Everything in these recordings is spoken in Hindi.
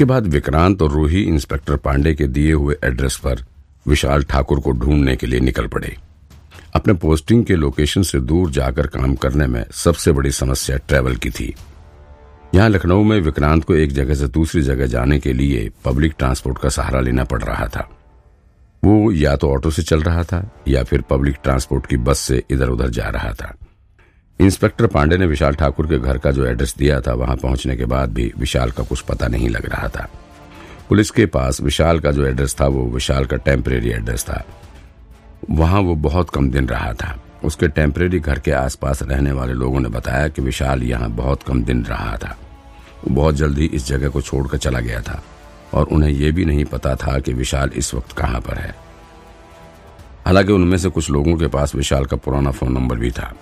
इसके बाद विक्रांत और रूही इंस्पेक्टर पांडे के दिए हुए एड्रेस पर विशाल ठाकुर को ढूँढने के लिए निकल पड़े। अपने पोस्टिंग के लोकेशन से दूर जाकर काम करने में सबसे बड़ी समस्या ट्रैवल की थी। यहाँ लखनऊ में विक्रांत को एक जगह से दूसरी जगह जाने के लिए पब्लिक ट्रांसपोर्ट का सहारा लेना पड़ रहा था। वो या तो ऑटो से चल रहा था या फिर पब्लिक ट्रांसपोर्ट की बस से इधर उधर जा रहा था। इंस्पेक्टर पांडे ने विशाल ठाकुर के घर का जो एड्रेस दिया था, वहाँ पहुँचने के बाद भी विशाल का कुछ पता नहीं लग रहा था। पुलिस के पास विशाल का जो एड्रेस था, वो विशाल का टेम्परेरी एड्रेस था। वहाँ वो बहुत कम दिन रहा था। उसके टेम्परेरी घर के आसपास रहने वाले लोगों ने बताया कि विशाल यहाँ बहुत कम दिन रहा था। वो बहुत जल्दी इस जगह को छोड़कर चला गया था और उन्हें यह भी नहीं पता था कि विशाल इस वक्त कहाँ पर है। हालाँकि उनमें से कुछ लोगों के पास विशाल का पुराना फ़ोन नंबर भी था।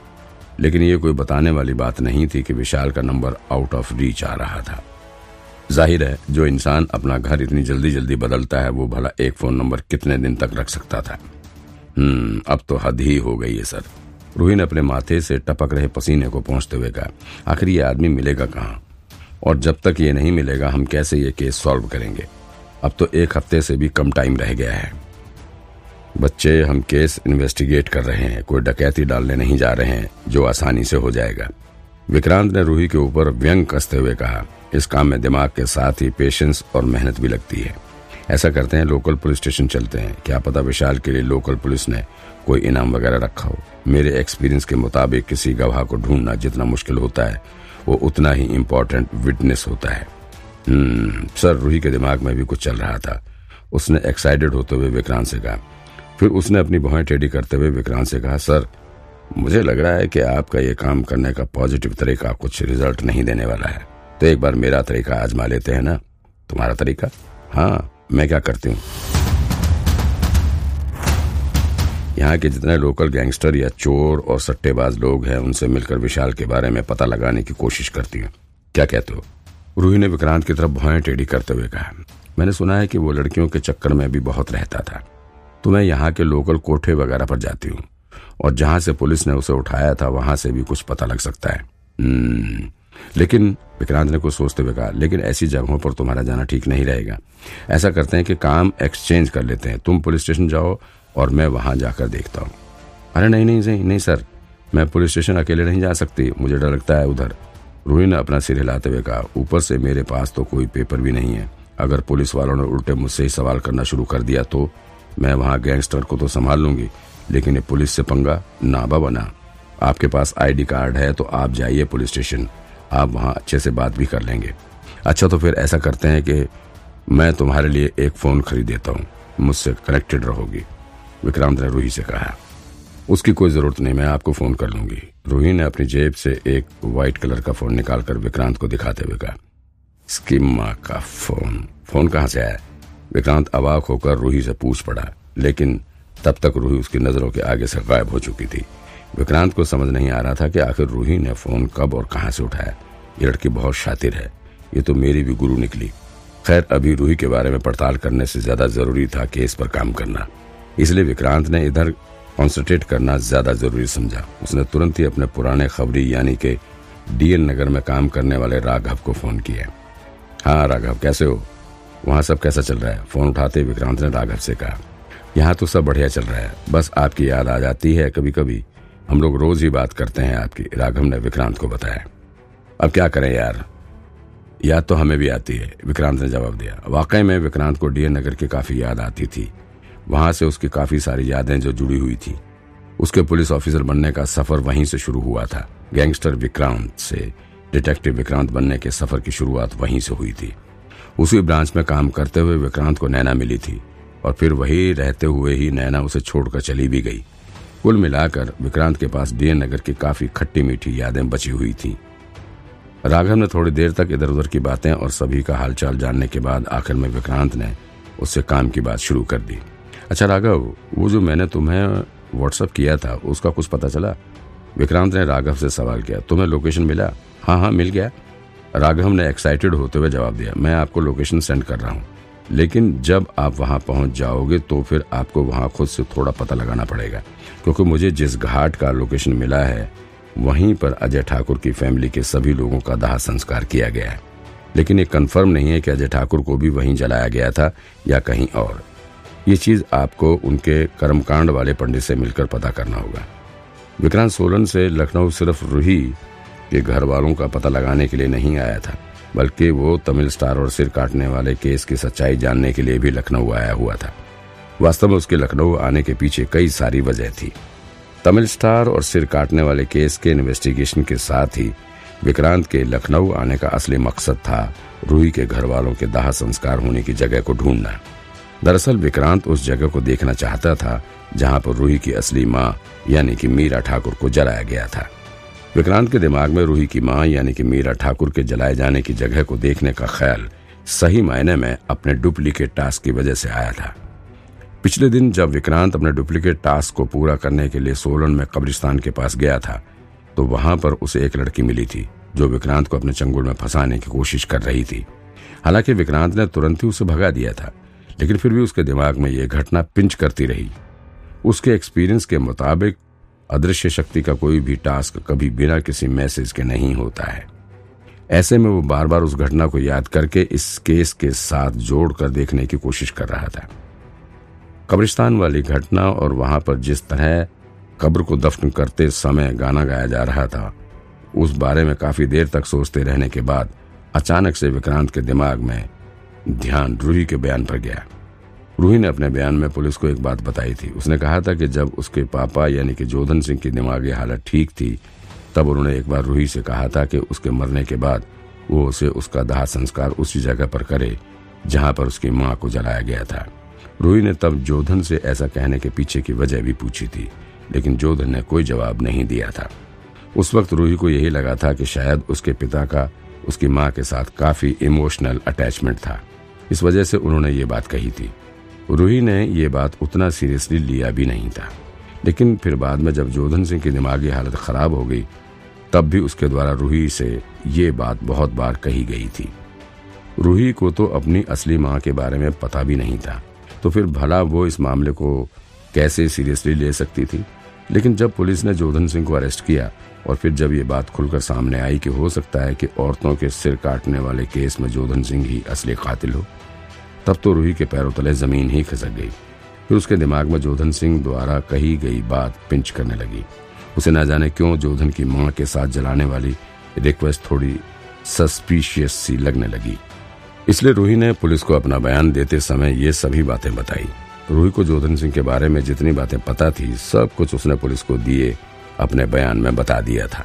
लेकिन ये कोई बताने वाली बात नहीं थी कि विशाल का नंबर आउट ऑफ़ रीच आ रहा था। ज़ाहिर है, जो इंसान अपना घर इतनी जल्दी जल्दी बदलता है, वो भला एक फ़ोन नंबर कितने दिन तक रख सकता था। हम्म अब तो हद ही हो गई है, सर। रूही ने अपने माथे से टपक रहे पसीने को पहुँचते हुए कहा, आखिर ये आदमी मिलेगा कहाँ? और जब तक ये नहीं मिलेगा, हम कैसे ये केस सॉल्व करेंगे? अब तो एक हफ़्ते से भी कम टाइम रह गया है। बच्चे हम केस इन्वेस्टिगेट कर रहे हैं कोई डकैती डालने नहीं जा रहे हैं जो आसानी से हो जाएगा। विक्रांत ने रूही के ऊपर व्यंग कसते हुए कहा इस काम में दिमाग के साथ ही पेशेंस और मेहनत भी लगती है। ऐसा करते हैं लोकल पुलिस स्टेशन चलते हैं। क्या पता विशाल के लिए लोकल पुलिस ने कोई इनाम वगैरह रखा हो। मेरे एक्सपीरियंस के मुताबिक किसी गवाह को ढूंढना जितना मुश्किल होता है वो उतना ही इम्पोर्टेंट विटनेस होता है। हम्म, सर रूही के दिमाग में भी कुछ चल रहा था। उसने एक्साइटेड होते हुए विक्रांत से कहा फिर उसने अपनी भुआं टेढ़ी करते हुए विक्रांत से कहा, सर, मुझे लग रहा है कि आपका ये काम करने का पॉजिटिव तरीका कुछ रिज़ल्ट नहीं देने वाला है। तो एक बार मेरा तरीका आजमा लेते हैं ना? तुम्हारा तरीका? हाँ मैं क्या करती हूँ? यहाँ के जितने लोकल गैंगस्टर या चोर और सट्टेबाज लोग हैं, उनसे मिलकर विशाल के बारे में पता लगाने की कोशिश करती हूँ। क्या कहते हो? रूही ने विक्रांत की तरफ़ भुआएँ टेढ़ी करते हुए कहा, मैंने सुना है कि वो लड़कियों के चक्कर में भी बहुत रहता था। तो मैं यहाँ के लोकल कोठे वगैरह पर जाती हूँ। और जहाँ से पुलिस ने उसे उठाया था वहाँ से भी कुछ पता लग सकता है। हम्म, लेकिन विक्रांत ने कुछ सोचते हुए कहा लेकिन ऐसी जगहों पर तुम्हारा जाना ठीक नहीं रहेगा। ऐसा करते हैं कि काम एक्सचेंज कर लेते हैं। तुम पुलिस स्टेशन जाओ और मैं वहाँ जाकर देखता हूँ। अरे नहीं नहीं नहीं नहीं सर। मैं पुलिस स्टेशन अकेले नहीं जा सकती। मुझे डर लगता है उधर। रूही ने अपना सिर हिलाते हुए कहा ऊपर से मेरे पास तो कोई पेपर भी नहीं है। अगर पुलिस वालों ने उल्टे मुझसे ही सवाल करना शुरू कर दिया तो मैं वहाँ गैंगस्टर को तो संभाल लूँगी, लेकिन ये पुलिस से पंगा नाबा बना। आपके पास आईडी कार्ड है तो आप जाइए पुलिस स्टेशन, आप वहाँ अच्छे से बात भी कर लेंगे। अच्छा तो फिर ऐसा करते हैं कि मैं तुम्हारे लिए एक फ़ोन खरीद देता हूँ, मुझसे कनेक्टेड रहोगी। विक्रांत ने रूही से कहा, उसकी कोई ज़रूरत नहीं, मैं आपको फ़ोन कर लूँगी। रूही ने अपनी जेब से एक व्हाइट कलर का फ़ोन निकालकर विक्रांत को दिखाते हुए कहा, इसकी माँ का फ़ोन फ़ोन कहाँ से आया? विक्रांत अवाक होकर रूही से पूछ पड़ा, लेकिन तब तक रूही उसकी नज़रों के आगे से गायब हो चुकी थी। विक्रांत को समझ नहीं आ रहा था कि आखिर रूही ने फ़ोन कब और कहाँ से उठाया। ये लड़की बहुत शातिर है। ये तो मेरी भी गुरु निकली। खैर, अभी रूही के बारे में पड़ताल करने से ज़्यादा ज़रूरी था केस पर काम करना। इसलिए विक्रांत ने इधर कॉन्सेंट्रेट करना ज़्यादा ज़रूरी समझा। उसने तुरंत ही अपने पुराने खबरी, यानी के डीएन नगर में काम करने वाले राघव को फ़ोन किया। हाँ राघव, कैसे हो? वहाँ सब कैसा चल रहा है? फ़ोन उठाते विक्रांत ने राघव से कहा, यहाँ तो सब बढ़िया चल रहा है। बस आपकी याद आ जाती है कभी कभी हम लोग रोज ही बात करते हैं आपकी। राघव ने विक्रांत को बताया, अब क्या करें यार? याद तो हमें भी आती है। विक्रांत ने जवाब दिया, वाकई में विक्रांत को डीएन नगर की काफ़ी याद आती थी। वहाँ से उसकी काफ़ी सारी यादें जो जुड़ी हुई थी। उसके पुलिस ऑफिसर बनने का सफ़र वहीं से शुरू हुआ था। गैंगस्टर विक्रांत से डिटेक्टिव विक्रांत बनने के सफ़र की शुरुआत वहीं से हुई थी। उसी ब्रांच में काम करते हुए विक्रांत को नैना मिली थी और फिर वही रहते हुए ही नैना उसे छोड़कर चली भी गई। कुल मिलाकर विक्रांत के पास डीएन नगर की काफ़ी खट्टी मीठी यादें बची हुई थी। राघव ने थोड़ी देर तक इधर उधर की बातें और सभी का हालचाल जानने के बाद आखिर में विक्रांत ने उससे काम की बात शुरू कर दी। अच्छा राघव, वो जो मैंने तुम्हें व्हाट्सअप किया था, उसका कुछ पता चला? विक्रांत ने राघव से सवाल किया, तुम्हें लोकेशन मिला? हाँ हाँ मिल गया। राघव ने एक्साइटेड होते हुए जवाब दिया, मैं आपको लोकेशन सेंड कर रहा हूँ। लेकिन जब आप वहाँ पहुँच जाओगे तो फिर आपको वहाँ खुद से थोड़ा पता लगाना पड़ेगा, क्योंकि मुझे जिस घाट का लोकेशन मिला है, वहीं पर अजय ठाकुर की फैमिली के सभी लोगों का दाह संस्कार किया गया है। लेकिन ये कंफर्म नहीं है कि अजय ठाकुर को भी वहीं जलाया गया था या कहीं और। ये चीज़ आपको उनके कर्मकांड वाले पंडित से मिलकर पता करना होगा। विक्रांत सोलन से लखनऊ सिर्फ़ रूही के घर वालों का पता लगाने के लिए नहीं आया था, बल्कि वो तमिल स्टार और सिर काटने वाले केस की सच्चाई जानने के लिए भी लखनऊ आया हुआ था। वास्तव में उसके लखनऊ आने के पीछे कई सारी वजह थी। तमिल स्टार और सिर काटने वाले केस के इन्वेस्टिगेशन के साथ ही विक्रांत के लखनऊ आने का असली मकसद था रूही के घर वालों के दाह संस्कार होने की जगह को ढूंढना। दरअसल विक्रांत उस जगह को देखना चाहता था जहाँ पर रूही की असली माँ यानी कि मीरा ठाकुर को जलाया गया था। विक्रांत के दिमाग में रूही की माँ, यानी कि मीरा ठाकुर के जलाए जाने की जगह को देखने का ख्याल सही मायने में अपने डुप्लीकेट टास्क की वजह से आया था। पिछले दिन जब विक्रांत अपने डुप्लीकेट टास्क को पूरा करने के लिए सोलन में कब्रिस्तान के पास गया था तो वहाँ पर उसे एक लड़की मिली थी, जो विक्रांत को अपने चंगुल में फंसाने की कोशिश कर रही थी। हालाँकि विक्रांत ने तुरंत ही उसे भगा दिया था, लेकिन फिर भी उसके दिमाग में यह घटना पिंच करती रही। उसके एक्सपीरियंस के मुताबिक अदृश्य शक्ति का कोई भी टास्क कभी बिना किसी मैसेज के नहीं होता है। ऐसे में वो बार बार उस घटना को याद करके इस केस के साथ जोड़कर देखने की कोशिश कर रहा था। कब्रिस्तान वाली घटना और वहाँ पर जिस तरह कब्र को दफन करते समय गाना गाया जा रहा था, उस बारे में काफ़ी देर तक सोचते रहने के बाद अचानक से विक्रांत के दिमाग में ध्यान रूही के बयान पर गया। रूही ने अपने बयान में पुलिस को एक बात बताई थी। उसने कहा था कि जब उसके पापा यानी कि जोधन सिंह की दिमागी हालत ठीक थी, तब उन्होंने एक बार रूही से कहा था कि उसके मरने के बाद वो उसे उसका दाह संस्कार उसी जगह पर करे, जहाँ पर उसकी माँ को जलाया गया था। रूही ने तब जोधन से ऐसा कहने के पीछे की वजह भी पूछी थी, लेकिन जोधन ने कोई जवाब नहीं दिया था। उस वक्त रूही को यही लगा था कि शायद उसके पिता का, उसकी माँ के साथ काफ़ी इमोशनल अटैचमेंट था। इस वजह से उन्होंने ये बात कही थी। रूही ने ये बात उतना सीरियसली लिया भी नहीं था। लेकिन फिर बाद में जब जोधन सिंह की दिमागी हालत खराब हो गई, तब भी उसके द्वारा रूही से ये बात बहुत बार कही गई थी। रूही को तो अपनी असली माँ के बारे में पता भी नहीं था तो फिर भला वो इस मामले को कैसे सीरियसली ले सकती थी? लेकिन जब पुलिस ने जोधन सिंह को अरेस्ट किया और फिर जब ये बात खुलकर सामने आई कि हो सकता है कि औरतों के सिर काटने वाले केस में जोधन सिंह ही असली कातिल हो तब तो रूही के पैरों तले ज़मीन ही खिसक गई। फिर उसके दिमाग में जोधन सिंह द्वारा कही गई बात पिंच करने लगी। उसे न जाने क्यों जोधन की माँ के साथ जलाने वाली रिक्वेस्ट थोड़ी सस्पिशियस सी लगने लगी। इसलिए रूही ने पुलिस को अपना बयान देते समय ये सभी बातें बताई। रूही को जोधन सिंह के बारे में जितनी बातें पता थी, सब कुछ उसने पुलिस को दिए, अपने बयान में बता दिया था।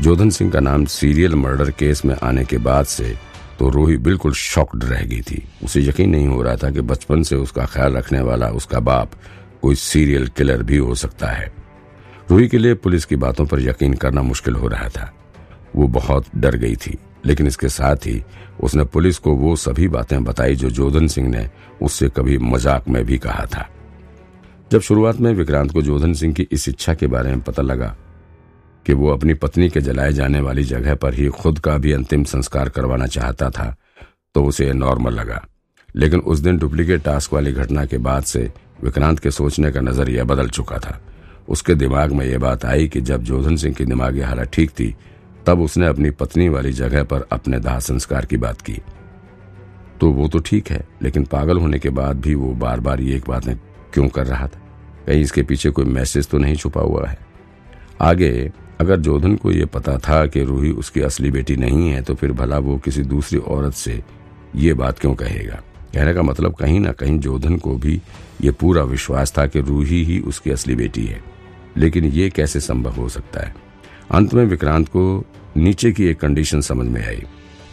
जोधन सिंह का नाम सीरियल मर्डर केस में आने के बाद से तो रूही बिल्कुल शॉक्ड रह गई थी। उसे यकीन नहीं हो रहा था कि बचपन से उसका ख्याल रखने वाला उसका बाप कोई सीरियल किलर भी हो सकता है। रूही के लिए पुलिस की बातों पर यकीन करना मुश्किल हो रहा था। वो बहुत डर गई थी, लेकिन इसके साथ ही उसने पुलिस को वो सभी बातें बताई जो जोधन सिंह ने उससे कभी मज़ाक में भी कहा था। जब शुरुआत में विक्रांत को जोधन सिंह की इस इच्छा के बारे में पता लगा कि वो अपनी पत्नी के जलाए जाने वाली जगह पर ही खुद का भी अंतिम संस्कार करवाना चाहता था तो उसे नॉर्मल लगा। लेकिन उस दिन डुप्लीकेट टास्क वाली घटना के बाद से विक्रांत के सोचने का नज़रिया बदल चुका था। उसके दिमाग में यह बात आई कि जब जोधन सिंह की दिमागी हालत ठीक थी, तब उसने अपनी पत्नी वाली जगह पर अपने दाह संस्कार की बात की। तो वो तो ठीक है, लेकिन पागल होने के बाद भी वो बार बार ये एक बातें क्यों कर रहा था? कहीं इसके पीछे कोई मैसेज तो नहीं छुपा हुआ है? आगे अगर जोधन को यह पता था कि रूही उसकी असली बेटी नहीं है तो फिर भला वो किसी दूसरी औरत से ये बात क्यों कहेगा? कहने का मतलब कहीं ना कहीं जोधन को भी ये पूरा विश्वास था कि रूही ही उसकी असली बेटी है। लेकिन ये कैसे संभव हो सकता है? अंत में विक्रांत को नीचे की एक कंडीशन समझ में आई।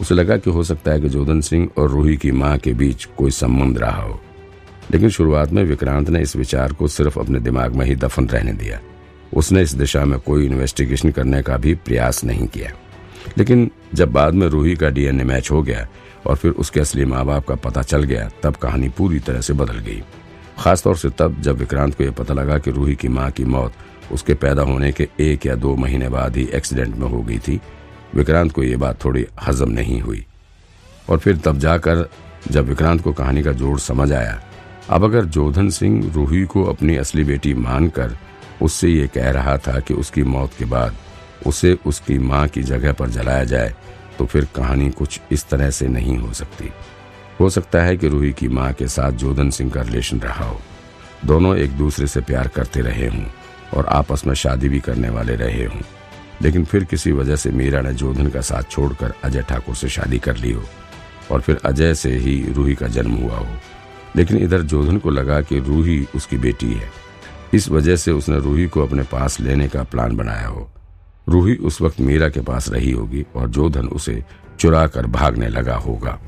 उसे लगा कि हो सकता है कि जोधन सिंह और रूही की माँ के बीच कोई संबंध रहा हो। लेकिन शुरुआत में विक्रांत ने इस विचार को सिर्फ़ अपने दिमाग में ही दफन रहने दिया। उसने इस दिशा में कोई इन्वेस्टिगेशन करने का भी प्रयास नहीं किया। लेकिन जब बाद में रूही का डीएनए मैच हो गया और फिर उसके असली माँ बाप का पता चल गया, तब कहानी पूरी तरह से बदल गई। खासतौर से तब जब विक्रांत को यह पता लगा कि रूही की माँ की मौत उसके पैदा होने के एक या दो महीने बाद ही एक्सीडेंट में हो गई थी, विक्रांत को यह बात थोड़ी हजम नहीं हुई। और फिर तब जाकर जब विक्रांत को कहानी का जोड़ समझ आया, अब अगर जोधन सिंह रूही को अपनी असली बेटी मानकर उससे ये कह रहा था कि उसकी मौत के बाद उसे उसकी माँ की जगह पर जलाया जाए तो फिर कहानी कुछ इस तरह से नहीं हो सकती। हो सकता है कि रूही की माँ के साथ जोधन सिंह का रिलेशन रहा हो। दोनों एक दूसरे से प्यार करते रहे हों और आपस में शादी भी करने वाले रहे हों। लेकिन फिर किसी वजह से मीरा ने जोधन का साथ छोड़कर अजय ठाकुर से शादी कर ली हो और फिर अजय से ही रूही का जन्म हुआ हो। लेकिन इधर जोधन को लगा कि रूही उसकी बेटी है। इस वजह से उसने रूही को अपने पास लेने का प्लान बनाया हो। रूही उस वक्त मीरा के पास रही होगी और जोधन उसे चुरा कर भागने लगा होगा।